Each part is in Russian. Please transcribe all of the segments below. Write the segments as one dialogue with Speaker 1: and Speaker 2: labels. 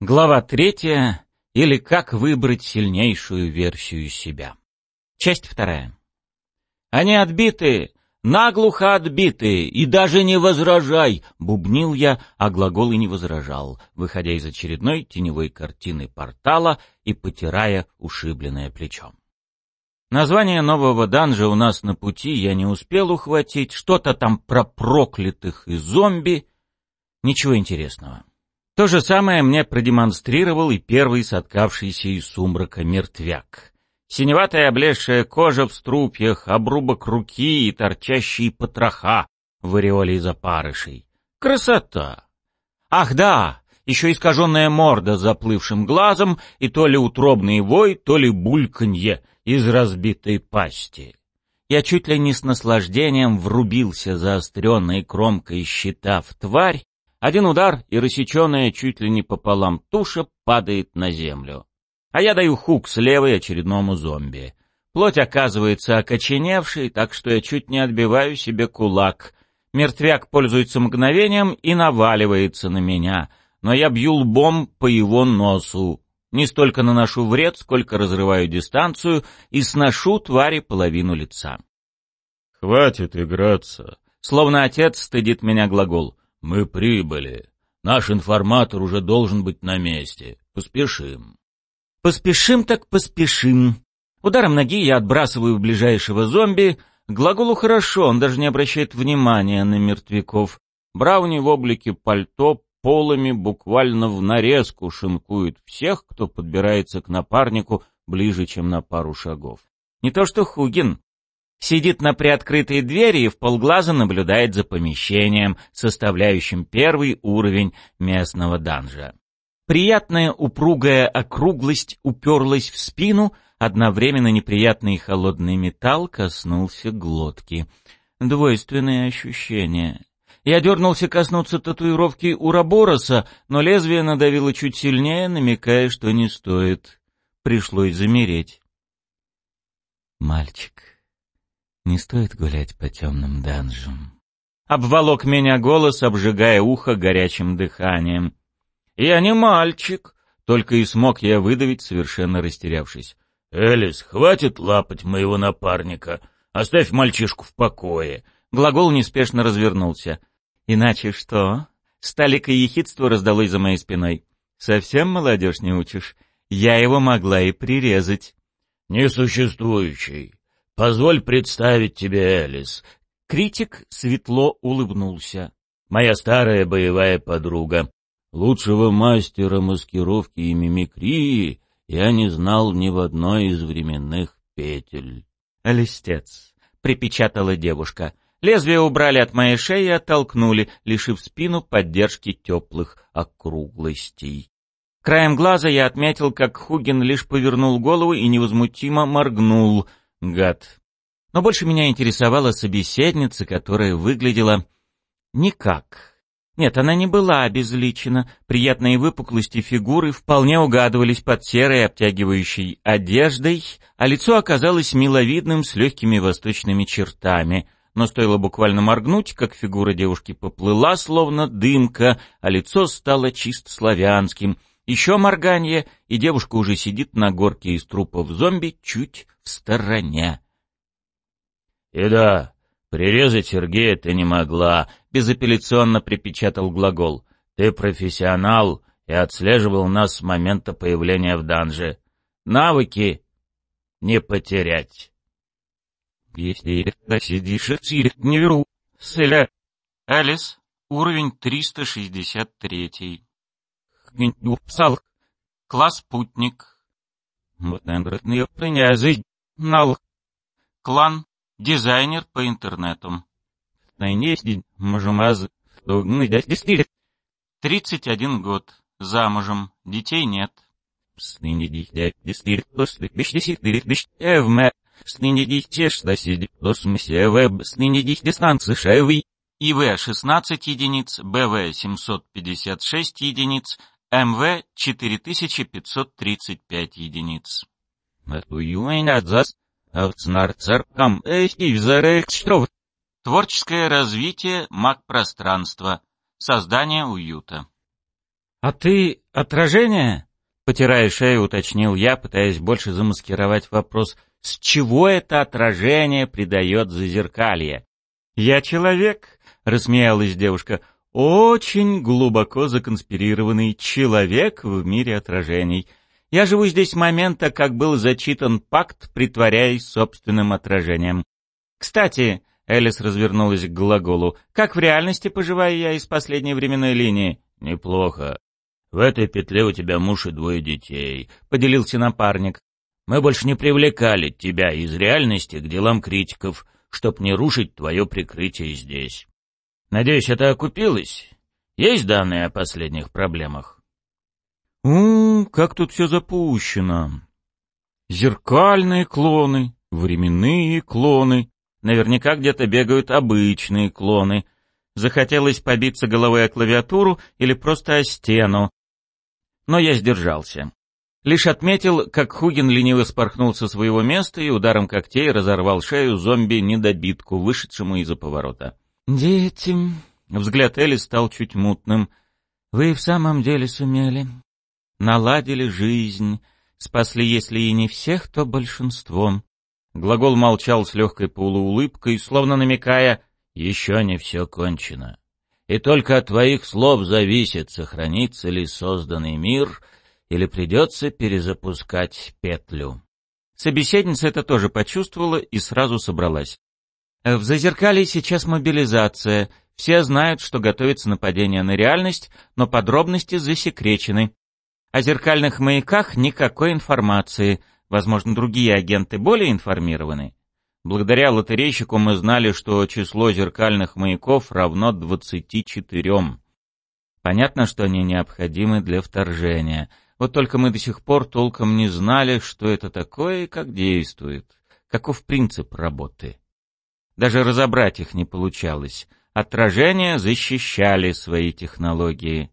Speaker 1: Глава третья. Или как выбрать сильнейшую версию себя. Часть вторая. Они отбиты, наглухо отбиты, и даже не возражай, бубнил я, а глагол и не возражал, выходя из очередной теневой картины портала и потирая ушибленное плечо. Название нового данжа у нас на пути я не успел ухватить, что-то там про проклятых и зомби, ничего интересного. То же самое мне продемонстрировал и первый соткавшийся из сумрака мертвяк. Синеватая облезшая кожа в струпьях, обрубок руки и торчащие потроха в ореоле из опарышей. Красота! Ах да, еще искаженная морда с заплывшим глазом и то ли утробный вой, то ли бульканье из разбитой пасти. Я чуть ли не с наслаждением врубился заостренной кромкой щита в тварь один удар, и рассеченная чуть ли не пополам туша падает на землю. А я даю хук с левой очередному зомби. Плоть оказывается окоченевшей, так что я чуть не отбиваю себе кулак. Мертвяк пользуется мгновением и наваливается на меня, но я бью лбом по его носу. Не столько наношу вред, сколько разрываю дистанцию и сношу твари половину лица.
Speaker 2: «Хватит играться!»
Speaker 1: Словно отец стыдит меня глагол.
Speaker 2: «Мы прибыли. Наш информатор уже должен быть на месте. Поспешим».
Speaker 1: «Поспешим так поспешим». Ударом ноги я отбрасываю ближайшего зомби. Глаголу хорошо, он даже не обращает внимания на мертвяков. Брауни в облике пальто полами буквально в нарезку шинкует всех, кто подбирается к напарнику ближе, чем на пару шагов. Не то что Хугин, Сидит на приоткрытой двери и в полглаза наблюдает за помещением, составляющим первый уровень местного данжа. Приятная упругая округлость уперлась в спину, одновременно неприятный холодный металл коснулся глотки. Двойственные ощущения. Я дернулся коснуться татуировки Урабороса, но лезвие надавило чуть сильнее, намекая, что не стоит. Пришлось замереть. «Мальчик», не стоит гулять по темным данжам. Обволок меня голос, обжигая ухо горячим дыханием. «Я не мальчик», — только и смог я выдавить, совершенно растерявшись.
Speaker 2: «Элис, хватит лапать моего напарника. Оставь мальчишку в покое».
Speaker 1: Глагол неспешно развернулся. «Иначе что?» Сталика ехидство раздалось за моей спиной. «Совсем молодежь не учишь? Я его могла и прирезать».
Speaker 2: «Несуществующий. Позволь представить тебе Элис.
Speaker 1: Критик светло улыбнулся.
Speaker 2: Моя старая боевая подруга. Лучшего мастера маскировки и мимикрии я не знал ни в одной из временных петель.
Speaker 1: «Листец», — припечатала девушка. Лезвие убрали от моей шеи и оттолкнули, лишив спину поддержки теплых округлостей. Краем глаза я отметил, как Хугин лишь повернул голову и невозмутимо моргнул — Гад. Но больше меня интересовала собеседница, которая выглядела никак. Нет, она не была обезличена. Приятные выпуклости фигуры вполне угадывались под серой обтягивающей одеждой, а лицо оказалось миловидным с легкими восточными чертами. Но стоило буквально моргнуть, как фигура девушки поплыла, словно дымка, а лицо стало чисто славянским. Еще морганье, и девушка уже сидит на горке из трупов зомби чуть в стороне.
Speaker 2: «И да, прирезать Сергея ты не могла», — безапелляционно припечатал глагол. «Ты профессионал и отслеживал нас с момента появления в данже. Навыки не потерять».
Speaker 1: «Если сидишь, не веру. Селя. Алис, уровень 363. Псал. Класс путник. Мутнендротные принязы. Нал. Клан. Дизайнер по интернету. Найнесть мажумаз. Тридцать один год. Замужем. Детей нет. Сныне дитя дистир после Эвме. Сныне дитя что сидит космосе веб. Сныне дитя дистанции шевый. ИВ-16 единиц, БВ-756 единиц, МВ 4535 единиц. Творческое развитие маг-пространства. Создание уюта.
Speaker 3: А ты
Speaker 1: Отражение? Потирая шею, уточнил я, пытаясь больше замаскировать вопрос, с чего это отражение придает зазеркалье. «Я человек», — рассмеялась девушка, — «очень глубоко законспирированный человек в мире отражений. Я живу здесь с момента, как был зачитан пакт, притворяясь собственным отражением. Кстати, Элис развернулась к глаголу. «Как в реальности поживаю я из последней временной линии?»
Speaker 2: «Неплохо. В этой петле у тебя муж и двое детей», — поделился напарник. «Мы больше не привлекали тебя из реальности к делам критиков, чтоб не рушить твое прикрытие здесь. Надеюсь, это окупилось? Есть данные о последних проблемах?»
Speaker 1: «У, как тут все запущено. Зеркальные клоны, временные клоны, Наверняка где-то бегают обычные клоны. Захотелось побиться головой о клавиатуру или просто о стену. Но я сдержался. Лишь отметил, как Хугин лениво спорхнул со своего места и ударом когтей разорвал шею зомби-недобитку, вышедшему из-за поворота. «Дети...» — взгляд Элли стал чуть мутным. «Вы в самом деле сумели. Наладили жизнь. Спасли, если и не всех, то большинством. Глагол молчал с легкой полуулыбкой, словно намекая «Еще не все кончено. И только от твоих слов зависит, сохранится ли созданный мир, или придется перезапускать петлю». Собеседница это тоже почувствовала и сразу собралась. В Зазеркалье сейчас мобилизация. Все знают, что готовится нападение на реальность, но подробности засекречены. О зеркальных маяках никакой информации — Возможно, другие агенты более информированы. Благодаря лотерейщику мы знали, что число зеркальных маяков равно 24. Понятно, что они необходимы для вторжения. Вот только мы до сих пор толком не знали, что это такое и как действует, каков принцип работы. Даже разобрать их не получалось. Отражения защищали свои технологии.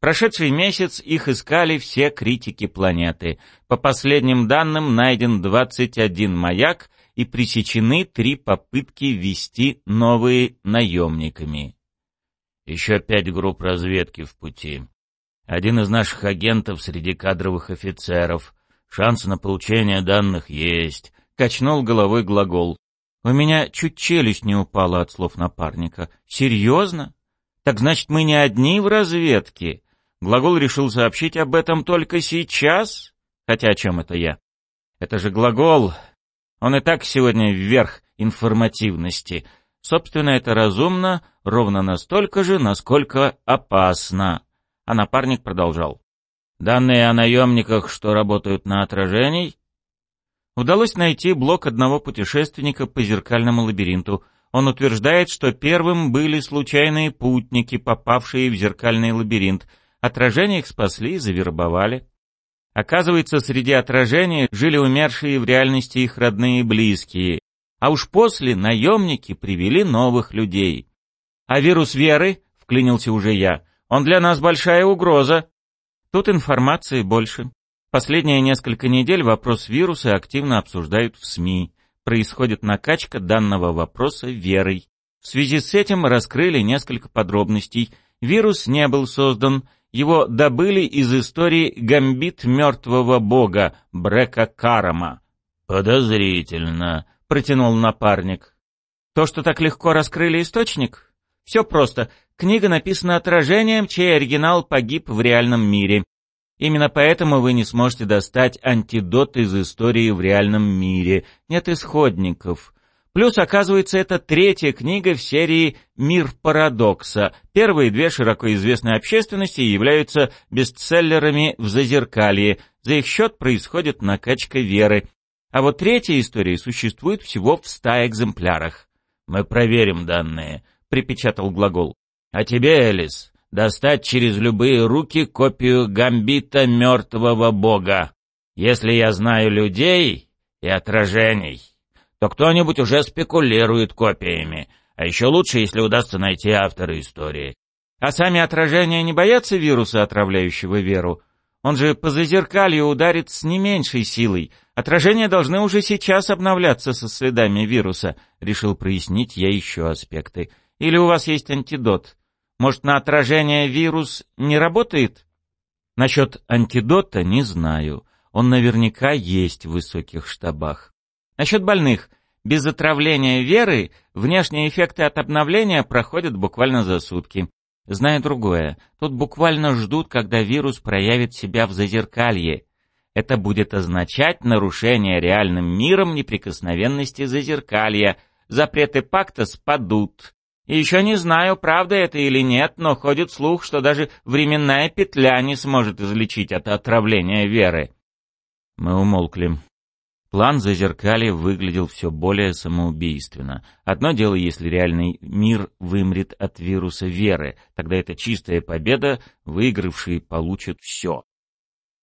Speaker 1: Прошедший месяц их искали все критики планеты. По последним данным найден 21 маяк и пресечены три попытки ввести новые наемниками. Еще пять групп разведки в пути. Один из наших агентов среди кадровых офицеров. Шансы на получение данных есть. Качнул головой глагол. У меня чуть челюсть не упала от слов напарника. Серьезно? Так значит, мы не одни в разведке? Глагол решил сообщить об этом только сейчас? Хотя о чем это я? Это же глагол. Он и так сегодня вверх информативности. Собственно, это разумно, ровно настолько же, насколько опасно. А напарник продолжал. Данные о наемниках, что работают на отражений, удалось найти блок одного путешественника по зеркальному лабиринту. Он утверждает, что первым были случайные путники, попавшие в зеркальный лабиринт — Отражения их спасли и завербовали. Оказывается, среди отражений жили умершие в реальности их родные и близкие. А уж после наемники привели новых людей. А вирус веры, вклинился уже я, он для нас большая угроза. Тут информации больше. Последние несколько недель вопрос вируса активно обсуждают в СМИ. Происходит накачка данного вопроса верой. В связи с этим раскрыли несколько подробностей. Вирус не был создан, его добыли из истории «Гамбит мертвого бога» Брека Карама.
Speaker 2: «Подозрительно», — протянул напарник.
Speaker 1: «То, что так легко раскрыли источник? Все просто. Книга написана отражением, чей оригинал погиб в реальном мире. Именно поэтому вы не сможете достать антидот из истории в реальном мире. Нет исходников. Плюс, оказывается, это третья книга в серии «Мир парадокса». Первые две широко известной общественности являются бестселлерами в Зазеркалье. За их счет происходит накачка веры. А вот третья история существует всего в ста экземплярах.
Speaker 2: «Мы проверим данные», — припечатал глагол. «А тебе, Элис, достать через любые руки копию гамбита мертвого бога, если я знаю людей и отражений» то кто-нибудь уже спекулирует копиями. А еще лучше, если удастся найти автора истории.
Speaker 1: А сами отражения не боятся вируса, отравляющего веру? Он же по зазеркалью ударит с не меньшей силой. Отражения должны уже сейчас обновляться со следами вируса. Решил прояснить я еще аспекты. Или у вас есть антидот? Может, на отражение вирус не работает? Насчет антидота не знаю. Он наверняка есть в высоких штабах. Насчет больных. Без отравления веры внешние эффекты от обновления проходят буквально за сутки. Знаю другое. Тут буквально ждут, когда вирус проявит себя в зазеркалье. Это будет означать нарушение реальным миром неприкосновенности зазеркалья. Запреты пакта спадут. Еще не знаю, правда это или нет, но ходит слух, что даже временная петля не сможет излечить от отравления веры. Мы умолкли. План зазеркалья выглядел все более самоубийственно. Одно дело, если реальный мир вымрет от вируса веры, тогда это чистая победа, выигравшие получат все.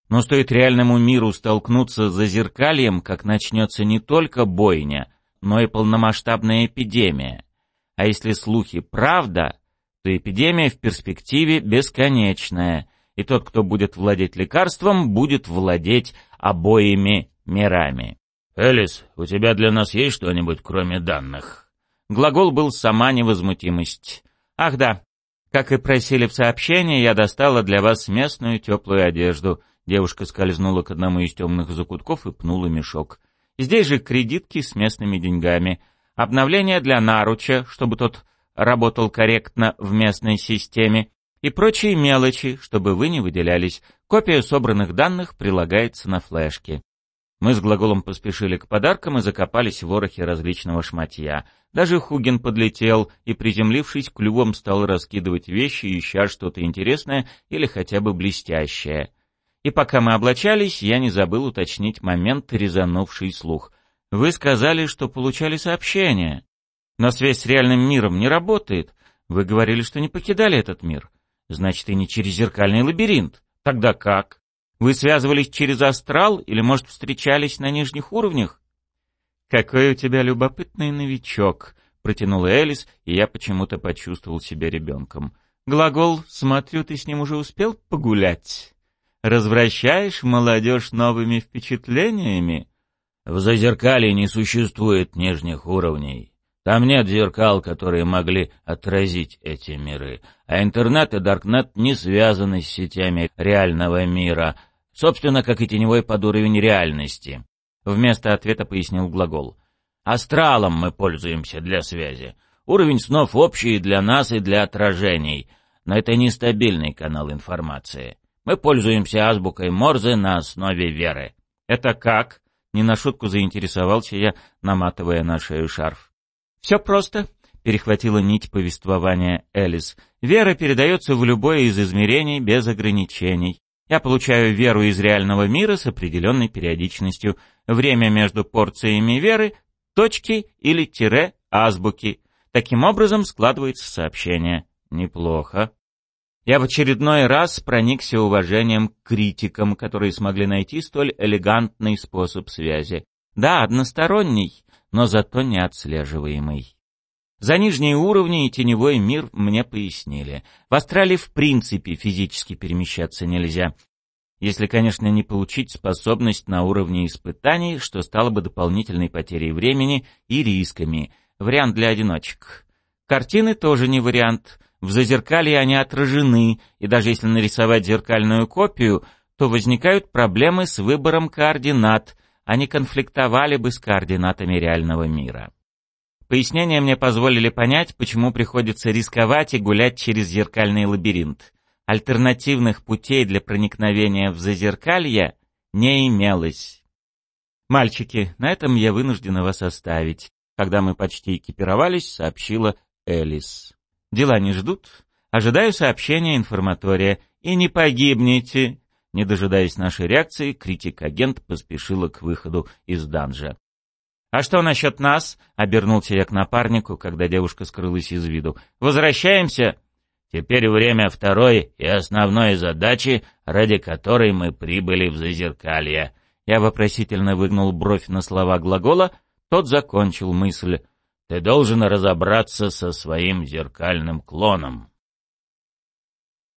Speaker 1: Но стоит реальному миру столкнуться с зазеркальем, как начнется не только бойня, но и полномасштабная эпидемия. А если слухи правда, то эпидемия в перспективе бесконечная, и тот, кто будет владеть лекарством, будет владеть обоими мирами.
Speaker 2: «Элис, у тебя для нас есть что-нибудь, кроме данных?»
Speaker 1: Глагол был «сама невозмутимость». «Ах да, как и просили в сообщении, я достала для вас местную теплую одежду». Девушка скользнула к одному из темных закутков и пнула мешок. Здесь же кредитки с местными деньгами. Обновление для наруча, чтобы тот работал корректно в местной системе. И прочие мелочи, чтобы вы не выделялись. Копия собранных данных прилагается на флешке. Мы с глаголом поспешили к подаркам и закопались в ворохе различного шматья. Даже Хугин подлетел и, приземлившись, клювом стал раскидывать вещи, ища что-то интересное или хотя бы блестящее. И пока мы облачались, я не забыл уточнить момент, резанувший слух. Вы сказали, что получали сообщение. Но связь с реальным миром не работает. Вы говорили, что не покидали этот мир. Значит, и не через зеркальный лабиринт. Тогда как? Вы связывались через астрал или, может, встречались на нижних уровнях? Какой у тебя любопытный новичок, протянула Элис, и я почему-то почувствовал себя ребенком. Глагол «смотрю, ты с ним уже успел погулять». Развращаешь молодежь новыми впечатлениями?
Speaker 2: В зазеркале не существует нижних уровней. Там нет зеркал, которые могли отразить эти миры. А интернет и даркнет не связаны с сетями реального мира — Собственно, как и теневой подуровень реальности. Вместо ответа пояснил глагол. Астралом мы пользуемся для связи. Уровень снов общий для нас и для отражений, но это нестабильный канал информации. Мы пользуемся азбукой Морзе на основе веры.
Speaker 1: Это как? Не на шутку заинтересовался я, наматывая на шею шарф. Все просто, перехватила нить повествования Элис. Вера передается в любое из измерений без ограничений. Я получаю веру из реального мира с определенной периодичностью. Время между порциями веры — точки или тире азбуки. Таким образом складывается сообщение. Неплохо. Я в очередной раз проникся уважением к критикам, которые смогли найти столь элегантный способ связи. Да, односторонний, но зато неотслеживаемый. За нижние уровни и теневой мир мне пояснили. В астрале в принципе физически перемещаться нельзя. Если, конечно, не получить способность на уровне испытаний, что стало бы дополнительной потерей времени и рисками. Вариант для одиночек. Картины тоже не вариант. В зазеркалье они отражены, и даже если нарисовать зеркальную копию, то возникают проблемы с выбором координат, они конфликтовали бы с координатами реального мира. Пояснения мне позволили понять, почему приходится рисковать и гулять через зеркальный лабиринт. Альтернативных путей для проникновения в зазеркалье не имелось. «Мальчики, на этом я вынуждена вас оставить», — когда мы почти экипировались, сообщила Элис. «Дела не ждут. Ожидаю сообщения информатория. И не погибнете!» Не дожидаясь нашей реакции, критик-агент поспешила к выходу из данжа. «А что насчет нас?» — обернулся я к напарнику, когда девушка скрылась из виду. «Возвращаемся?» «Теперь время второй и основной задачи, ради которой мы прибыли в Зазеркалье». Я вопросительно выгнул бровь на слова глагола, тот закончил мысль. «Ты должен разобраться со своим зеркальным клоном».